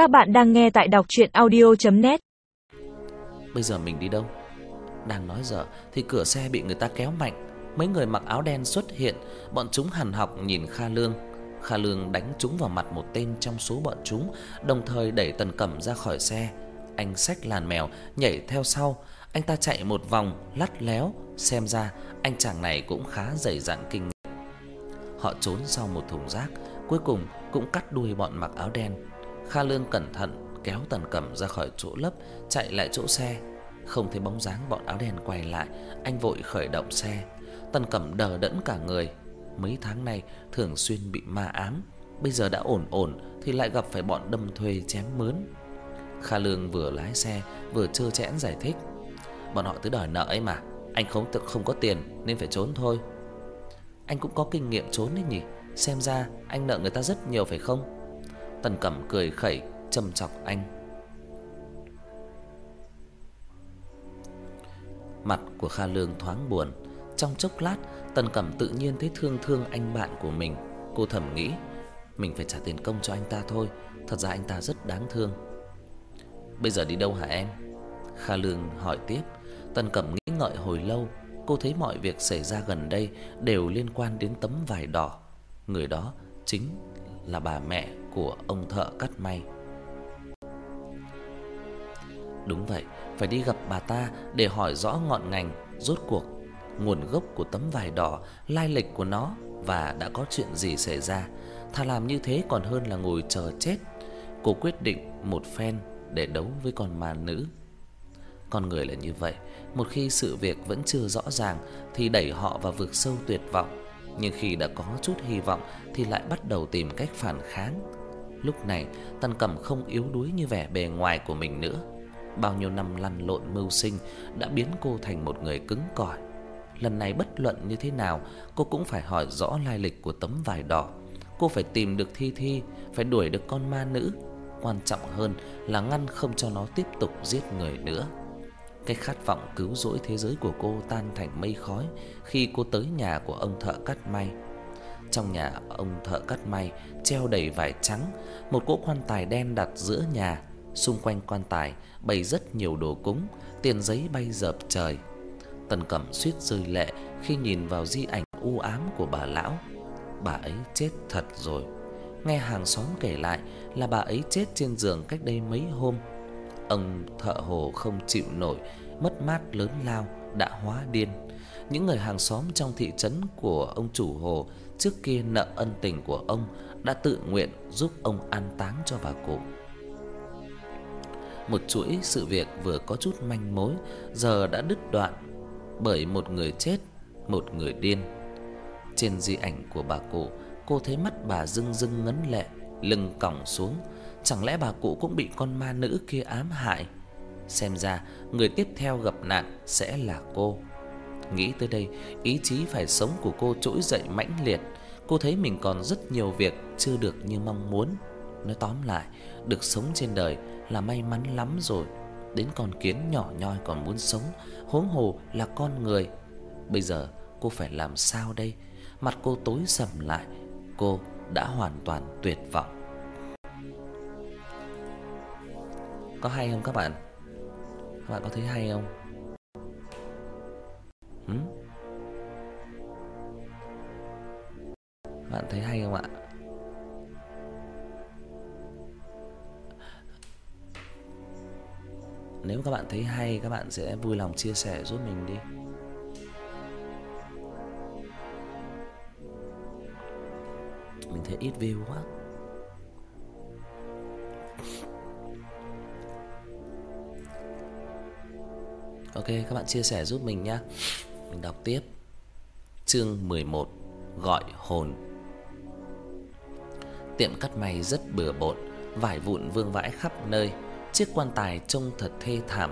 Các bạn đang nghe tại đọc chuyện audio.net Bây giờ mình đi đâu? Đang nói dở thì cửa xe bị người ta kéo mạnh. Mấy người mặc áo đen xuất hiện, bọn chúng hằn học nhìn Kha Lương. Kha Lương đánh chúng vào mặt một tên trong số bọn chúng, đồng thời đẩy Tần Cẩm ra khỏi xe. Anh xách làn mèo nhảy theo sau, anh ta chạy một vòng lắt léo, xem ra anh chàng này cũng khá dày dặn kinh nghiệm. Họ trốn sau một thùng rác, cuối cùng cũng cắt đuôi bọn mặc áo đen. Kha Lương cẩn thận kéo Tần Cẩm ra khỏi chỗ lấp, chạy lại chỗ xe. Không thấy bóng dáng bọn áo đen quay lại, anh vội khởi động xe. Tần Cẩm đờ đẫn cả người. Mấy tháng nay thường xuyên bị ma ám, bây giờ đã ổn ổn thì lại gặp phải bọn đâm thuê chém mướn. Kha Lương vừa lái xe vừa trơ trẽn giải thích. Bọn họ cứ đòi nợ ấy mà, anh không không có tiền nên phải trốn thôi. Anh cũng có kinh nghiệm trốn đấy nhỉ? Xem ra anh nợ người ta rất nhiều phải không? Tần Cẩm cười khẩy châm chọc anh. Mặt của Kha Lương thoáng buồn, trong chốc lát, Tần Cẩm tự nhiên thấy thương thương anh bạn của mình. Cô thầm nghĩ, mình phải trả tiền công cho anh ta thôi, thật ra anh ta rất đáng thương. Bây giờ đi đâu hả em? Kha Lương hỏi tiếp. Tần Cẩm nghĩ ngợi hồi lâu, cô thấy mọi việc xảy ra gần đây đều liên quan đến tấm vải đỏ. Người đó chính là bà mẹ của ông thợ cắt may. Đúng vậy, phải đi gặp bà ta để hỏi rõ ngọn ngành, rốt cuộc nguồn gốc của tấm vải đỏ, lai lịch của nó và đã có chuyện gì xảy ra. Thà làm như thế còn hơn là ngồi chờ chết. Cô quyết định một phen để đấu với con ma nữ. Con người là như vậy, một khi sự việc vẫn chưa rõ ràng thì đẩy họ vào vực sâu tuyệt vọng, nhưng khi đã có chút hy vọng thì lại bắt đầu tìm cách phản kháng. Lúc này, Tần Cẩm không yếu đuối như vẻ bề ngoài của mình nữa. Bao nhiêu năm lăn lộn mưu sinh đã biến cô thành một người cứng cỏi. Lần này bất luận như thế nào, cô cũng phải hỏi rõ lai lịch của tấm vải đỏ. Cô phải tìm được Thi Thi, phải đuổi được con ma nữ, quan trọng hơn là ngăn không cho nó tiếp tục giết người nữa. Cái khát vọng cứu rỗi thế giới của cô tan thành mây khói khi cô tới nhà của ông thợ cắt may. Trong nhà ông thợ cắt may treo đầy vải trắng, một cỗ quan tài đen đặt giữa nhà, xung quanh quan tài bày rất nhiều đồ cúng, tiền giấy bay dợp trời. Tần Cẩm suýt rơi lệ khi nhìn vào di ảnh u ám của bà lão. Bà ấy chết thật rồi. Nghe hàng xóm kể lại là bà ấy chết trên giường cách đây mấy hôm. Ông thợ hồ không chịu nổi, mất mát lớn lao đã hóa điên. Những người hàng xóm trong thị trấn của ông chủ hồ trước kia nợ ân tình của ông đã tự nguyện giúp ông an táng cho bà cụ. Một chuỗi sự việc vừa có chút manh mối giờ đã đứt đoạn bởi một người chết, một người điên. Trên di ảnh của bà cụ, cô thấy mắt bà rưng rưng ngấn lệ, lưng còng xuống, chẳng lẽ bà cụ cũng bị con ma nữ kia ám hại? Xem ra người tiếp theo gặp nạn sẽ là cô. Nghĩ tới đây, ý chí phải sống của cô trỗi dậy mãnh liệt. Cô thấy mình còn rất nhiều việc chưa được như mong muốn. Nói tóm lại, được sống trên đời là may mắn lắm rồi. Đến con kiến nhỏ nhoi còn muốn sống, huống hồ là con người. Bây giờ cô phải làm sao đây? Mặt cô tối sầm lại, cô đã hoàn toàn tuyệt vọng. Có hay không các bạn? Các bạn có thấy hay không? Hử? Bạn thấy hay không ạ? Nếu các bạn thấy hay, các bạn sẽ vui lòng chia sẻ giúp mình đi. Mình thấy ít view quá. Ok, các bạn chia sẻ giúp mình nhé. Mình đọc tiếp. Chương 11: Gọi hồn. Tiệm cắt may rất bừa bộn, vải vụn vương vãi khắp nơi, chiếc quan tài trông thật thê thảm.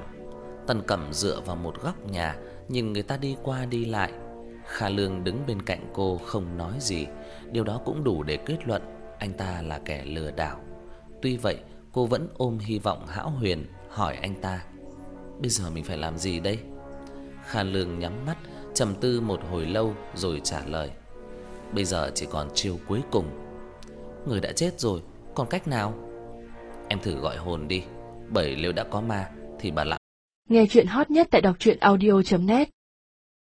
Tần Cẩm dựa vào một góc nhà, nhìn người ta đi qua đi lại. Kha Lương đứng bên cạnh cô không nói gì, điều đó cũng đủ để kết luận anh ta là kẻ lừa đảo. Tuy vậy, cô vẫn ôm hy vọng hão huyền hỏi anh ta: Bây giờ mình phải làm gì đây? Kha Lương nhắm mắt, trầm tư một hồi lâu rồi trả lời. Bây giờ chỉ còn chiêu cuối cùng. Người đã chết rồi, còn cách nào? em thử gọi hồn đi, bởi nếu đã có ma thì bà lão Nghe chuyện hot nhất tại đọc truyện audio net